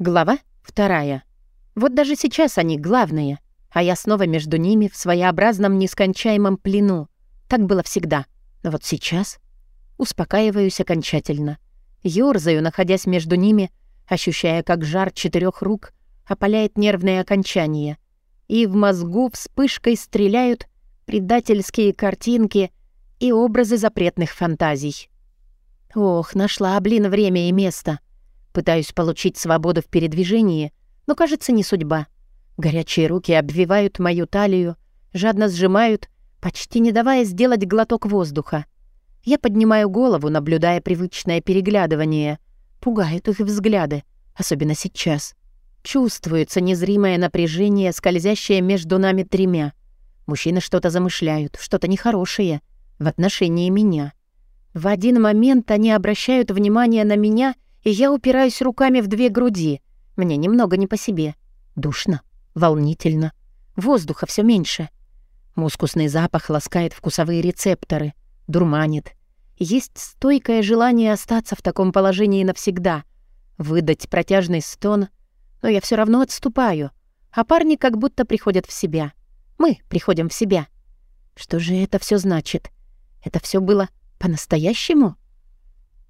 Глава вторая. Вот даже сейчас они главные, а я снова между ними в своеобразном нескончаемом плену. Так было всегда. Но вот сейчас успокаиваюсь окончательно. Ёрзаю, находясь между ними, ощущая, как жар четырех рук опаляет нервные окончания. И в мозгу вспышкой стреляют предательские картинки и образы запретных фантазий. Ох, нашла, блин, время и место. Пытаюсь получить свободу в передвижении, но, кажется, не судьба. Горячие руки обвивают мою талию, жадно сжимают, почти не давая сделать глоток воздуха. Я поднимаю голову, наблюдая привычное переглядывание. Пугают их взгляды, особенно сейчас. Чувствуется незримое напряжение, скользящее между нами тремя. Мужчины что-то замышляют, что-то нехорошее в отношении меня. В один момент они обращают внимание на меня — и я упираюсь руками в две груди. Мне немного не по себе. Душно, волнительно. Воздуха все меньше. Мускусный запах ласкает вкусовые рецепторы, дурманит. Есть стойкое желание остаться в таком положении навсегда, выдать протяжный стон, но я все равно отступаю, а парни как будто приходят в себя. Мы приходим в себя. Что же это все значит? Это все было по-настоящему?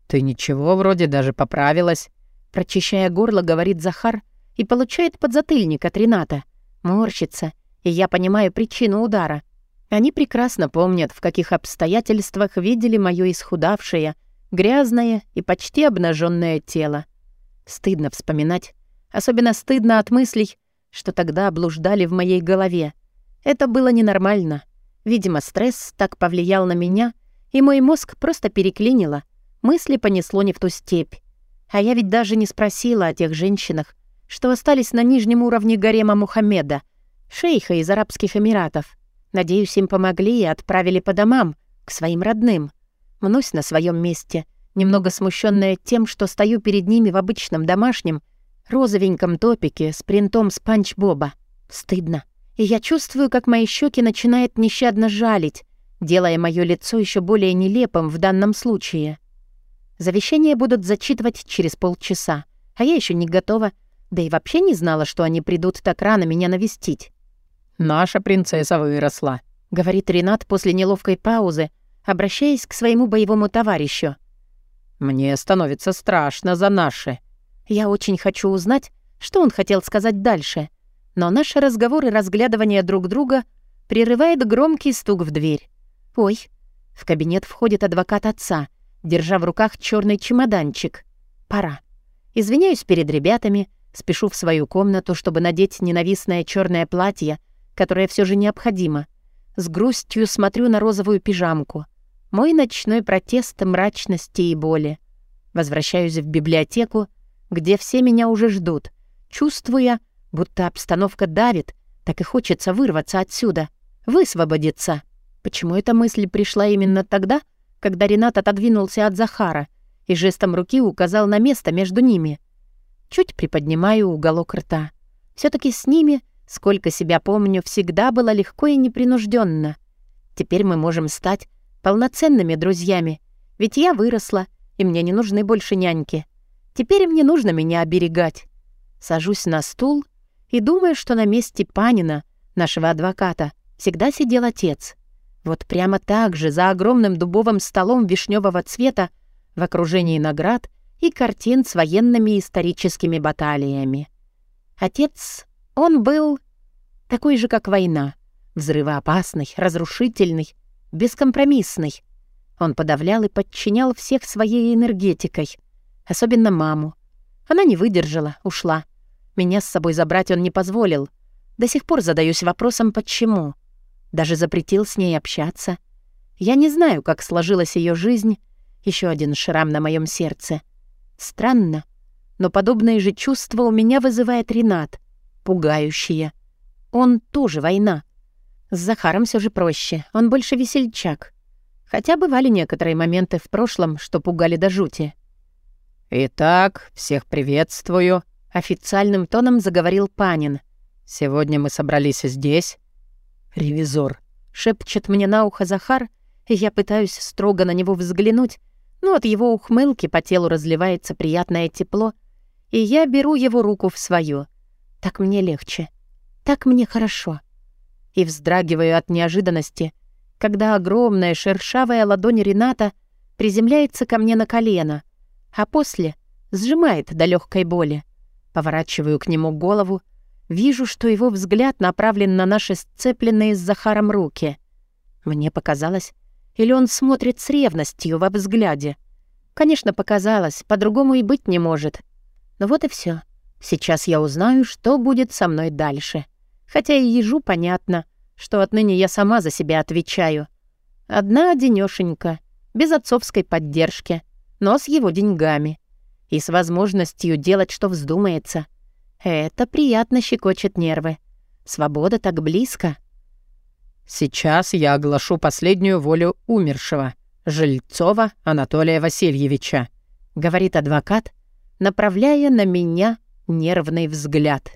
«Ты ничего, вроде даже поправилась», — прочищая горло, говорит Захар и получает подзатыльник от Рената. Морщится, и я понимаю причину удара. Они прекрасно помнят, в каких обстоятельствах видели моё исхудавшее, грязное и почти обнаженное тело. Стыдно вспоминать. Особенно стыдно от мыслей, что тогда блуждали в моей голове. Это было ненормально. Видимо, стресс так повлиял на меня, и мой мозг просто переклинило — Мысли понесло не в ту степь. А я ведь даже не спросила о тех женщинах, что остались на нижнем уровне гарема Мухаммеда, шейха из Арабских Эмиратов. Надеюсь, им помогли и отправили по домам, к своим родным. Мнусь на своем месте, немного смущенная тем, что стою перед ними в обычном домашнем, розовеньком топике с принтом Спанч Боба. Стыдно. И я чувствую, как мои щеки начинают нещадно жалить, делая мое лицо еще более нелепым в данном случае. Завещание будут зачитывать через полчаса, а я еще не готова, да и вообще не знала, что они придут так рано меня навестить. «Наша принцесса выросла», — говорит Ренат после неловкой паузы, обращаясь к своему боевому товарищу. «Мне становится страшно за наши». Я очень хочу узнать, что он хотел сказать дальше, но наши разговоры и разглядывание друг друга прерывает громкий стук в дверь. «Ой». В кабинет входит адвокат отца — держа в руках черный чемоданчик. Пора. Извиняюсь перед ребятами, спешу в свою комнату, чтобы надеть ненавистное черное платье, которое все же необходимо. С грустью смотрю на розовую пижамку. Мой ночной протест мрачности и боли. Возвращаюсь в библиотеку, где все меня уже ждут, чувствуя, будто обстановка давит, так и хочется вырваться отсюда, высвободиться. Почему эта мысль пришла именно тогда, когда Ренат отодвинулся от Захара и жестом руки указал на место между ними. Чуть приподнимаю уголок рта. все таки с ними, сколько себя помню, всегда было легко и непринужденно. Теперь мы можем стать полноценными друзьями, ведь я выросла, и мне не нужны больше няньки. Теперь им не нужно меня оберегать. Сажусь на стул и думаю, что на месте Панина, нашего адвоката, всегда сидел отец. Вот прямо так же, за огромным дубовым столом вишневого цвета, в окружении наград и картин с военными историческими баталиями. Отец, он был такой же, как война, взрывоопасный, разрушительный, бескомпромиссный. Он подавлял и подчинял всех своей энергетикой, особенно маму. Она не выдержала, ушла. Меня с собой забрать он не позволил. До сих пор задаюсь вопросом, почему. Даже запретил с ней общаться. Я не знаю, как сложилась ее жизнь. Еще один шрам на моем сердце. Странно, но подобные же чувства у меня вызывает Ренат. Пугающие. Он тоже война. С Захаром все же проще. Он больше весельчак. Хотя бывали некоторые моменты в прошлом, что пугали до жути. «Итак, всех приветствую», — официальным тоном заговорил Панин. «Сегодня мы собрались здесь, «Ревизор», — шепчет мне на ухо Захар, и я пытаюсь строго на него взглянуть, но от его ухмылки по телу разливается приятное тепло, и я беру его руку в свою. Так мне легче. Так мне хорошо. И вздрагиваю от неожиданности, когда огромная шершавая ладонь Рената приземляется ко мне на колено, а после сжимает до легкой боли. Поворачиваю к нему голову, вижу, что его взгляд направлен на наши сцепленные с Захаром руки. Мне показалось, или он смотрит с ревностью во взгляде. Конечно, показалось, по-другому и быть не может. Но вот и все. Сейчас я узнаю, что будет со мной дальше. Хотя и ежу понятно, что отныне я сама за себя отвечаю. Одна одинёшенька, без отцовской поддержки, но с его деньгами. И с возможностью делать, что вздумается. Это приятно щекочет нервы. Свобода так близко. Сейчас я оглашу последнюю волю умершего, Жильцова Анатолия Васильевича, говорит адвокат, направляя на меня нервный взгляд.